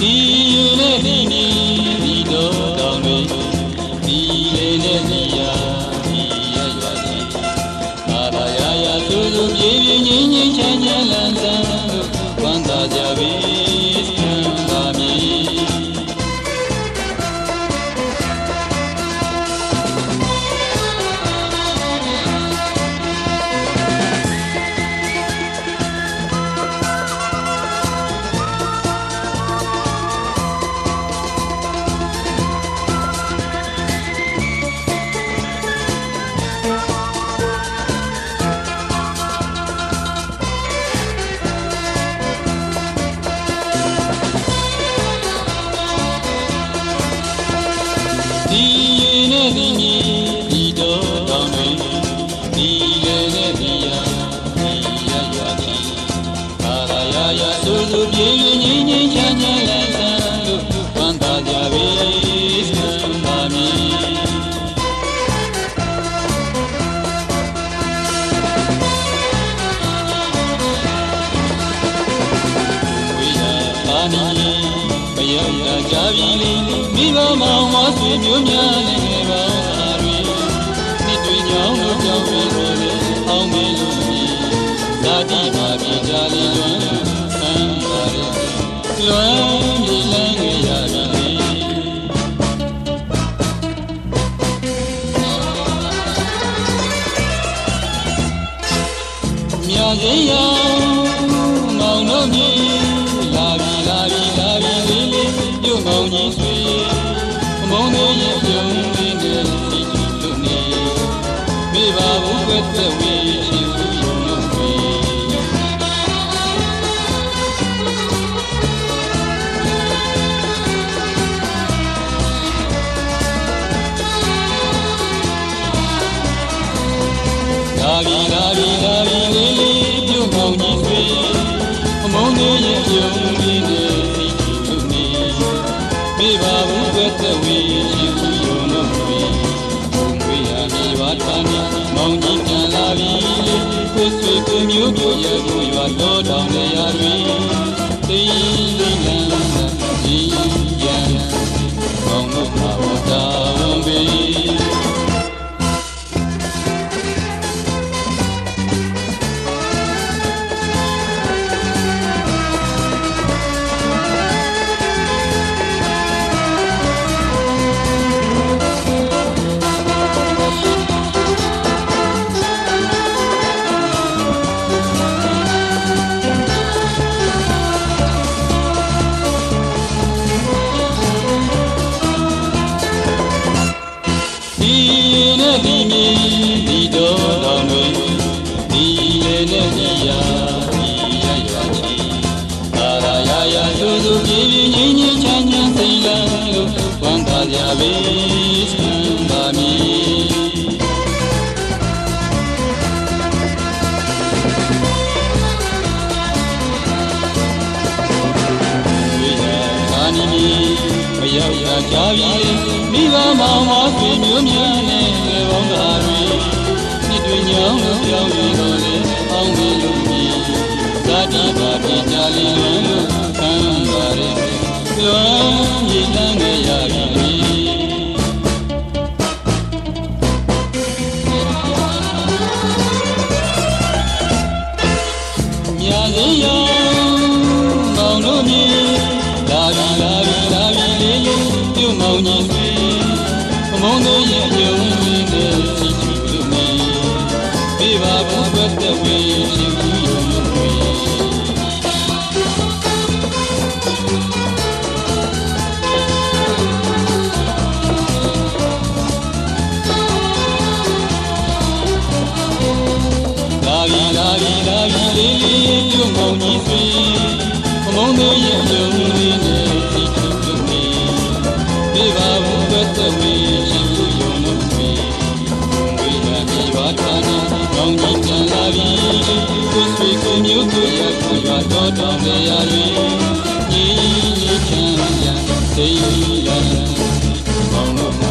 ဒီ မယောက်တာကြပြီလေမိဘမောင်မဆွေမျိုးများနဲ့ငယ်ပါသားတွေနှစ်တွေညောင်းတို့ကြောင့်ပဲဆိုလေအောင်မေလို့မြည်ဇာတိမှာပြကြလေလွမ်းဆန်းပါလေလွမ်း လာပြီလာပြီလာပြီလေးလေးပြုတ်မောင်ကြီးဆွေမုံတို့ရဲ့ပြုံးလေးနဲ့စီကျူလို့နေမိဘဘူးကွက်သက်ဝေးရှင်ဦးယုံလို့ဝေးဘုံဝေးရမြေရွာထာနေမောင်ကြီးပြန်လာပြီလေကိုယ်ဆွေကိုမျိုးမျိုးရဲ့ကိုရွာတော်တောင်နေရာတွေသိသိလ သာကြပြီစံပါမည်ဝိညာအာနိမိမရောက်ရကြပြီမိဘမောင်မဆွေမျိုးများနဲ့ငယ်ပေါင်းသားတွေ နှစ်တွေညောင်းလို့ပြောင်းပြီးတော့လေအောင်မေလို့မြည်ဇာတိပါပြကြလိမ့်လို့ခံပါရဲ့လွမ်းရည်တန်းခဲ့ရပြီမြာစင်းရောမောင်တို့မြေလာပြီလာပြီလာပြီလေးလေးပြုတ်မောင်ကြီးဆွေမုံတို့ရဲ့ပြုံး လေးမြို့မောင်ကြီးဆွေခမောင်းတို့ရဲ့ယုံလေးနဲ့စီတူတူနေဒီပါဘူးပဲတမီးချစ်သူယုံလို့ဆွေဝိညာဉ်ဒီဝါဌာနာမောင်ကြီးပြန်လာပြီကိုဆွေကိုမြို့ကိုရောက်ကိုရတော်တော်နေရာတွင်ညီညီချမ်းရတေးရမောင်တို့